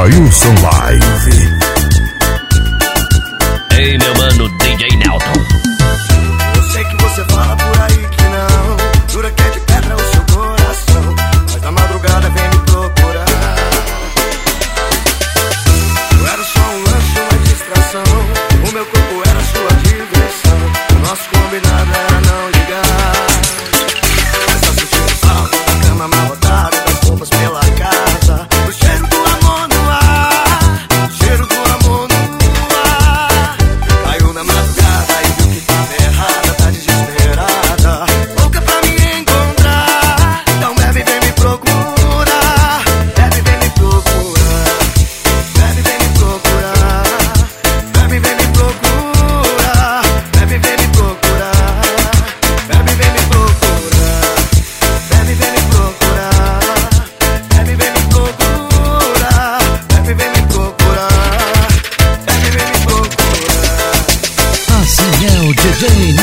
Jailson Live. Ei, meu mano, DJ Nelton. Eu sei que você fala por aí que Jane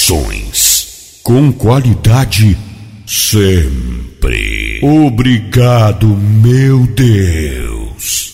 Gravações. Com qualidade sempre. Obrigado, meu Deus.